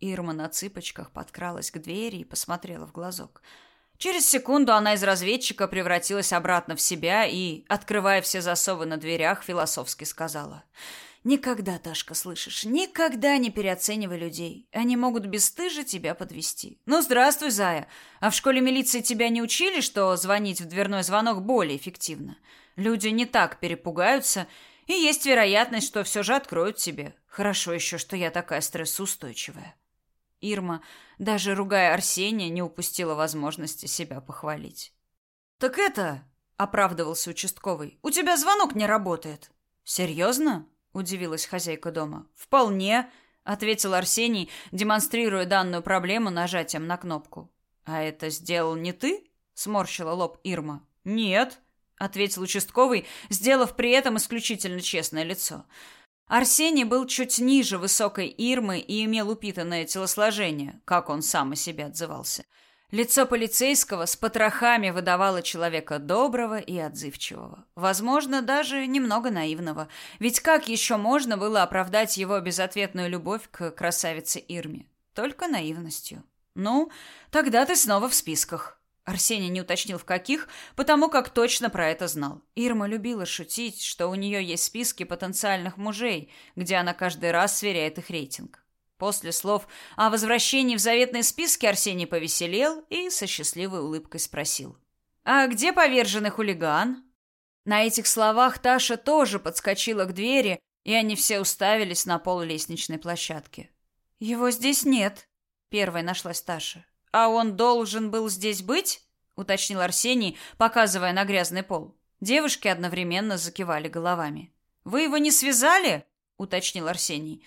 Ирма на цыпочках подкралась к двери и посмотрела в глазок. Через секунду она из разведчика превратилась обратно в себя и, открывая все засовы на дверях, философски сказала: "Никогда, Ташка, слышишь, никогда не переоценивай людей. Они могут бесстыже тебя подвести. Ну, здравствуй, зая. А в школе милиции тебя не учили, что звонить в дверной звонок более эффективно? Люди не так перепугаются, и есть вероятность, что все же откроют тебе. Хорошо еще, что я такая стрессоустойчивая". Ирма, даже ругая Арсения, не упустила возможности себя похвалить. «Так это...» — оправдывался участковый. «У тебя звонок не работает». «Серьезно?» — удивилась хозяйка дома. «Вполне», — ответил Арсений, демонстрируя данную проблему нажатием на кнопку. «А это сделал не ты?» — сморщила лоб Ирма. «Нет», — ответил участковый, сделав при этом исключительно честное лицо. Арсений был чуть ниже высокой Ирмы и имел упитанное телосложение, как он сам о себе отзывался. Лицо полицейского с потрохами выдавало человека доброго и отзывчивого. Возможно, даже немного наивного. Ведь как еще можно было оправдать его безответную любовь к красавице Ирме? Только наивностью. Ну, тогда ты снова в списках. Арсений не уточнил в каких, потому как точно про это знал. Ирма любила шутить, что у нее есть списки потенциальных мужей, где она каждый раз сверяет их рейтинг. После слов о возвращении в заветные списки Арсений повеселел и со счастливой улыбкой спросил: "А где поверженный хулиган?" На этих словах Таша тоже подскочила к двери, и они все уставились на пол лестничной площадки. "Его здесь нет", первой нашлась Таша. А он должен был здесь быть? уточнил Арсений, показывая на грязный пол. Девушки одновременно закивали головами. Вы его не связали? уточнил Арсений.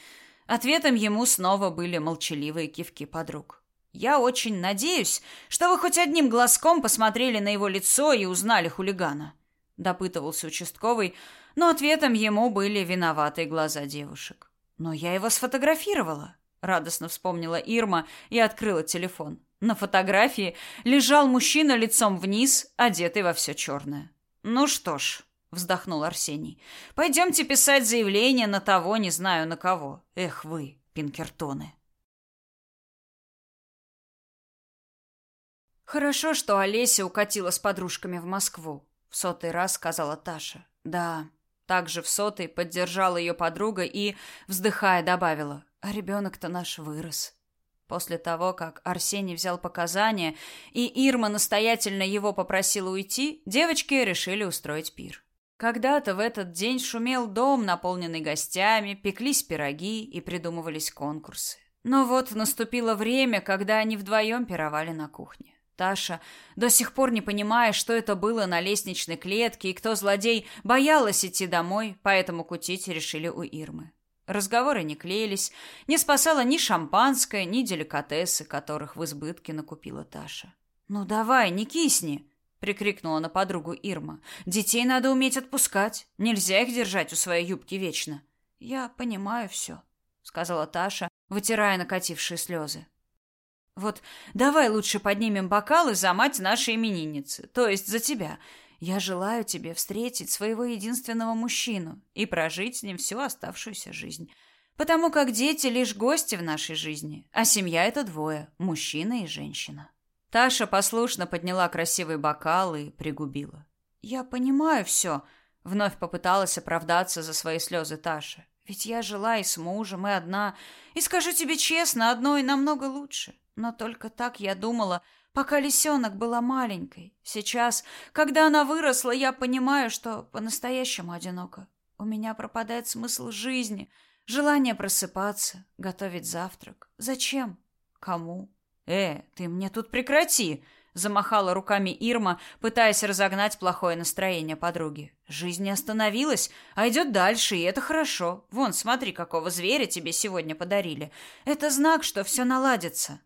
Ответом ему снова были молчаливые кивки подруг. Я очень надеюсь, что вы хоть одним глазком посмотрели на его лицо и узнали хулигана, допытывался участковый, но ответом ему были виноватые глаза девушек. Но я его сфотографировала, радостно вспомнила Ирма и открыла телефон. На фотографии лежал мужчина лицом вниз, одетый во все черное. «Ну что ж», — вздохнул Арсений, — «пойдемте писать заявление на того, не знаю на кого. Эх вы, Пинкертоны». «Хорошо, что Олеся укатила с подружками в Москву», — в сотый раз сказала Таша. «Да». Также в сотый поддержала ее подруга и, вздыхая, добавила, «А ребенок-то наш вырос». После того, как Арсений взял показания и Ирма настоятельно его попросила уйти, девочки решили устроить пир. Когда-то в этот день шумел дом, наполненный гостями, пеклись пироги и придумывались конкурсы. Но вот наступило время, когда они вдвоем пировали на кухне. Таша, до сих пор не понимая, что это было на лестничной клетке и кто злодей, боялась идти домой, поэтому кутить решили у Ирмы. Разговоры не клеились, не спасало ни шампанское, ни деликатесы, которых в избытке накупила Таша. «Ну давай, не кисни!» — прикрикнула на подругу Ирма. «Детей надо уметь отпускать. Нельзя их держать у своей юбки вечно». «Я понимаю все», — сказала Таша, вытирая накатившие слезы. «Вот давай лучше поднимем бокалы за мать нашей именинницы, то есть за тебя. Я желаю тебе встретить своего единственного мужчину и прожить с ним всю оставшуюся жизнь. Потому как дети лишь гости в нашей жизни, а семья это двое мужчина и женщина. Таша послушно подняла красивый бокал и пригубила. Я понимаю все», — вновь попыталась оправдаться за свои слезы Таша. Ведь я жила и с мужем, и одна, и скажу тебе честно, одной намного лучше. Но только так я думала, пока лисенок была маленькой. Сейчас, когда она выросла, я понимаю, что по-настоящему одиноко. У меня пропадает смысл жизни, желание просыпаться, готовить завтрак. Зачем? Кому? Э, ты мне тут прекрати, замахала руками Ирма, пытаясь разогнать плохое настроение подруги. Жизнь не остановилась, а идет дальше, и это хорошо. Вон, смотри, какого зверя тебе сегодня подарили. Это знак, что все наладится.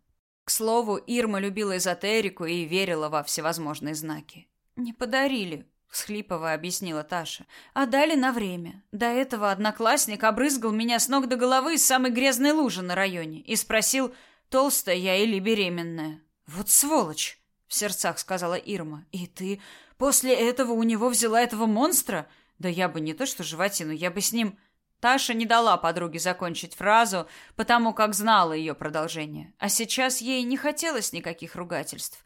К слову, Ирма любила эзотерику и верила во всевозможные знаки. «Не подарили», — всхлипывая объяснила Таша, — «а дали на время. До этого одноклассник обрызгал меня с ног до головы из самой грязной лужи на районе и спросил, толстая я или беременная». «Вот сволочь!» — в сердцах сказала Ирма. «И ты после этого у него взяла этого монстра? Да я бы не то что животину, я бы с ним...» Таша не дала подруге закончить фразу, потому как знала ее продолжение. А сейчас ей не хотелось никаких ругательств.